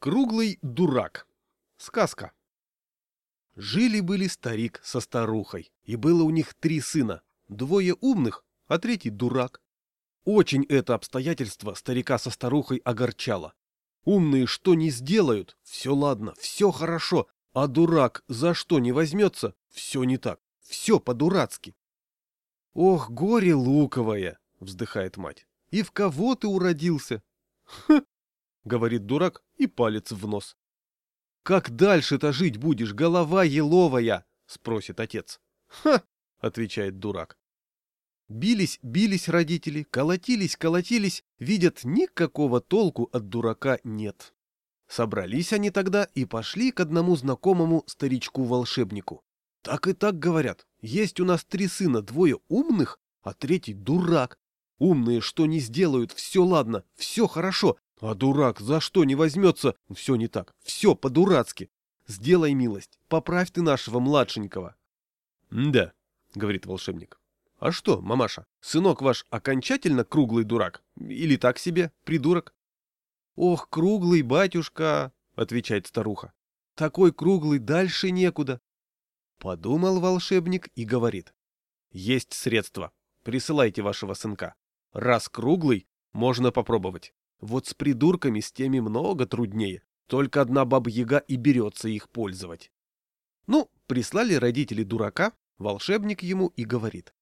Круглый дурак. Сказка. Жили-были старик со старухой, и было у них три сына, двое умных, а третий дурак. Очень это обстоятельство старика со старухой огорчало. Умные что не сделают, все ладно, все хорошо, а дурак за что не возьмется, все не так, все по-дурацки. «Ох, горе луковое!» — вздыхает мать. «И в кого ты уродился?» «Хм!» — говорит дурак и палец в нос. «Как дальше-то жить будешь, голова еловая?» — спросит отец. «Ха!» — отвечает дурак. Бились, бились родители, колотились, колотились, видят, никакого толку от дурака нет. Собрались они тогда и пошли к одному знакомому старичку-волшебнику. Так и так говорят, есть у нас три сына, двое умных, а третий дурак. Умные что не сделают, все ладно, все хорошо, а дурак за что не возьмется, все не так, все по-дурацки. Сделай милость, поправь ты нашего младшенького. — Да, — говорит волшебник. — А что, мамаша, сынок ваш окончательно круглый дурак? Или так себе, придурок? — Ох, круглый батюшка, — отвечает старуха. — Такой круглый дальше некуда. Подумал волшебник и говорит. — Есть средства. Присылайте вашего сынка. Раз круглый, можно попробовать. Вот с придурками с теми много труднее. Только одна баба-яга и берется их пользовать. Ну, прислали родители дурака, волшебник ему и говорит.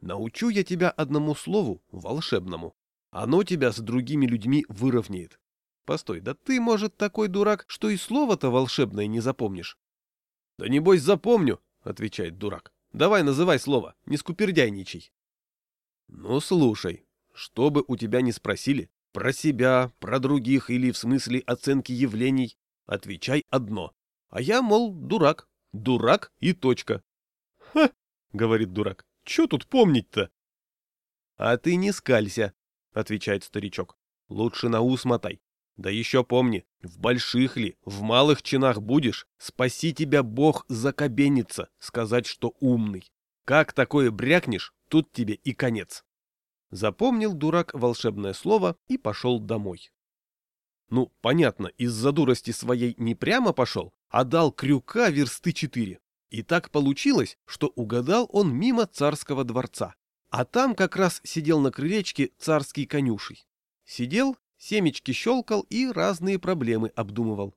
Научу я тебя одному слову, волшебному. Оно тебя с другими людьми выровняет. Постой, да ты, может, такой дурак, что и слово-то волшебное не запомнишь? — Да небось запомню, — отвечает дурак. — Давай называй слово, не скупердяйничай. — Ну, слушай, что бы у тебя ни спросили, про себя, про других или в смысле оценки явлений, отвечай одно. А я, мол, дурак. Дурак и точка. Ха, говорит дурак, что тут помнить-то? А ты не скалься, отвечает старичок. Лучше на ус мотай. Да еще помни, в больших ли, в малых чинах будешь, спаси тебя Бог закобенится, сказать, что умный. Как такое брякнешь, тут тебе и конец. Запомнил дурак волшебное слово и пошел домой. Ну, понятно, из-за дурости своей не прямо пошел, а дал крюка версты четыре. И так получилось, что угадал он мимо царского дворца. А там как раз сидел на крылечке царский конюший. Сидел, семечки щелкал и разные проблемы обдумывал.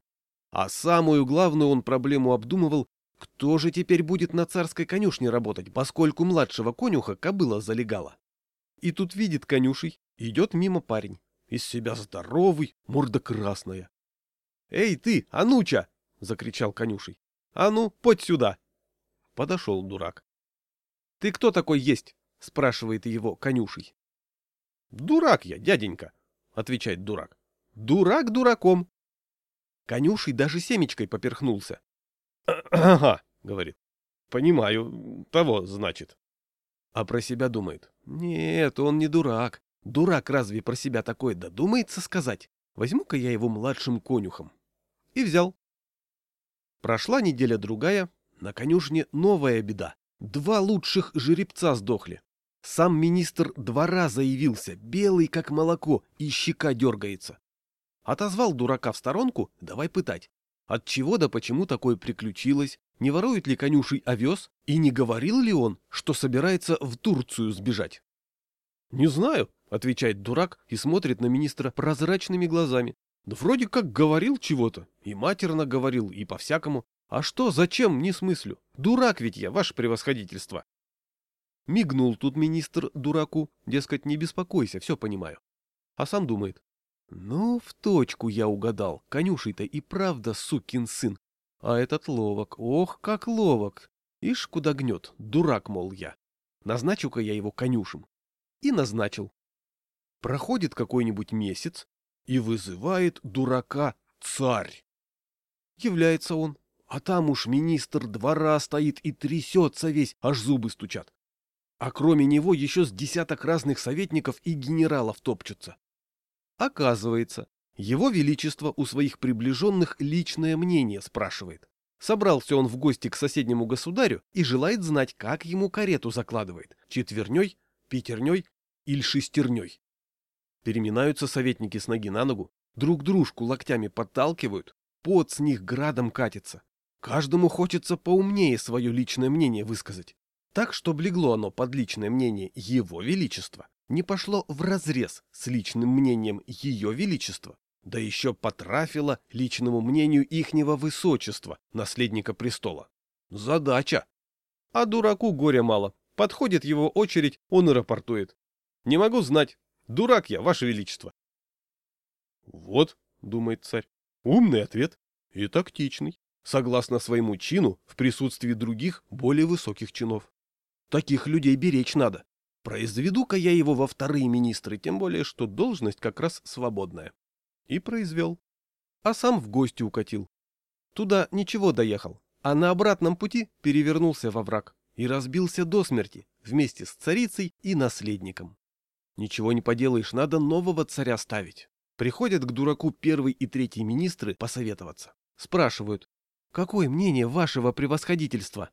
А самую главную он проблему обдумывал, кто же теперь будет на царской конюшне работать, поскольку младшего конюха кобыла залегала. И тут видит конюшей, идет мимо парень. Из себя здоровый, морда красная. «Эй ты, ануча!» — закричал конюшей. «А ну, подь сюда!» Подошел дурак. «Ты кто такой есть?» — спрашивает его конюшей. «Дурак я, дяденька!» — отвечает дурак. «Дурак дураком!» Конюшей даже семечкой поперхнулся. «Ага», — говорит. «Понимаю, того, значит». А про себя думает. Нет, он не дурак. Дурак разве про себя такой додумается сказать? Возьму-ка я его младшим конюхом. И взял. Прошла неделя-другая, на конюшне новая беда. Два лучших жеребца сдохли. Сам министр два раза явился, белый как молоко, и щека дергается. Отозвал дурака в сторонку, давай пытать. От чего да почему такое приключилось? Не ворует ли конюший овес? И не говорил ли он, что собирается в Турцию сбежать? — Не знаю, — отвечает дурак и смотрит на министра прозрачными глазами. Да вроде как говорил чего-то. И матерно говорил, и по-всякому. А что, зачем, не смыслю. Дурак ведь я, ваше превосходительство. Мигнул тут министр дураку, дескать, не беспокойся, все понимаю. А сам думает. Ну, в точку я угадал, конюшей-то и правда сукин сын. А этот ловок, ох, как ловок. Ишь, куда гнет, дурак, мол, я. Назначу-ка я его конюшем. И назначил. Проходит какой-нибудь месяц, и вызывает дурака царь. Является он, а там уж министр двора стоит и трясется весь, аж зубы стучат. А кроме него еще с десяток разных советников и генералов топчутся. Оказывается, его Величество у своих приближенных личное мнение спрашивает. Собрался он в гости к соседнему государю и желает знать, как ему карету закладывает. Четверней, пятерней или шестерней. Переминаются советники с ноги на ногу, друг дружку локтями подталкивают, пот с них градом катится. Каждому хочется поумнее свое личное мнение высказать. Так, чтобы легло оно под личное мнение Его Величества, не пошло вразрез с личным мнением Ее Величества, да еще потрафило личному мнению ихнего Высочества, наследника престола. Задача. А дураку горя мало. Подходит его очередь, он и рапортует. Не могу знать. Дурак я, Ваше Величество. Вот, думает царь, умный ответ и тактичный, согласно своему чину в присутствии других более высоких чинов. Таких людей беречь надо. Произведу-ка я его во вторые министры, тем более, что должность как раз свободная. И произвел. А сам в гости укатил. Туда ничего доехал, а на обратном пути перевернулся во враг и разбился до смерти вместе с царицей и наследником. Ничего не поделаешь, надо нового царя ставить. Приходят к дураку первый и третий министры посоветоваться. Спрашивают, какое мнение вашего превосходительства?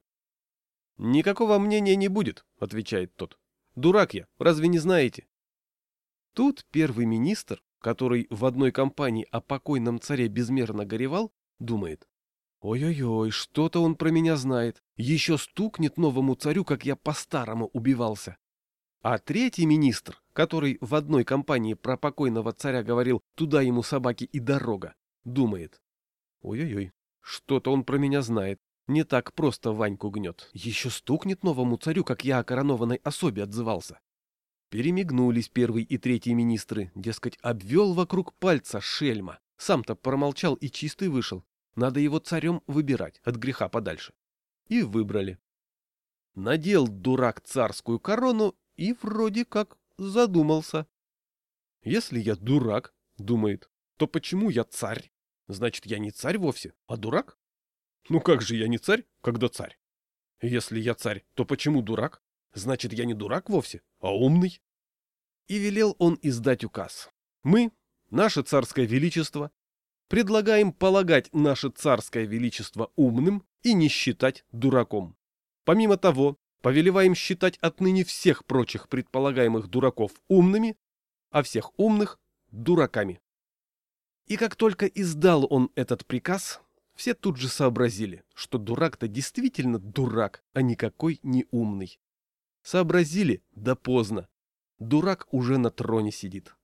Никакого мнения не будет, отвечает тот. Дурак я, разве не знаете? Тут первый министр, который в одной компании о покойном царе безмерно горевал, думает. Ой-ой-ой, что-то он про меня знает. Еще стукнет новому царю, как я по-старому убивался. А третий министр, который в одной компании про покойного царя говорил «туда ему собаки и дорога», думает. Ой-ой-ой, что-то он про меня знает. Не так просто Ваньку гнет. Еще стукнет новому царю, как я о коронованной особе отзывался. Перемигнулись первый и третий министры, дескать, обвел вокруг пальца шельма. Сам-то промолчал и чистый вышел. Надо его царем выбирать, от греха подальше. И выбрали. Надел дурак царскую корону и вроде как задумался. Если я дурак, думает, то почему я царь? Значит, я не царь вовсе, а дурак? Ну как же я не царь, когда царь? Если я царь, то почему дурак? Значит, я не дурак вовсе, а умный. И велел он издать указ. Мы, наше царское величество, Предлагаем полагать наше царское величество умным и не считать дураком. Помимо того, повелеваем считать отныне всех прочих предполагаемых дураков умными, а всех умных – дураками. И как только издал он этот приказ, все тут же сообразили, что дурак-то действительно дурак, а никакой не умный. Сообразили, да поздно. Дурак уже на троне сидит.